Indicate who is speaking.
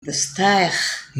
Speaker 1: de stijg.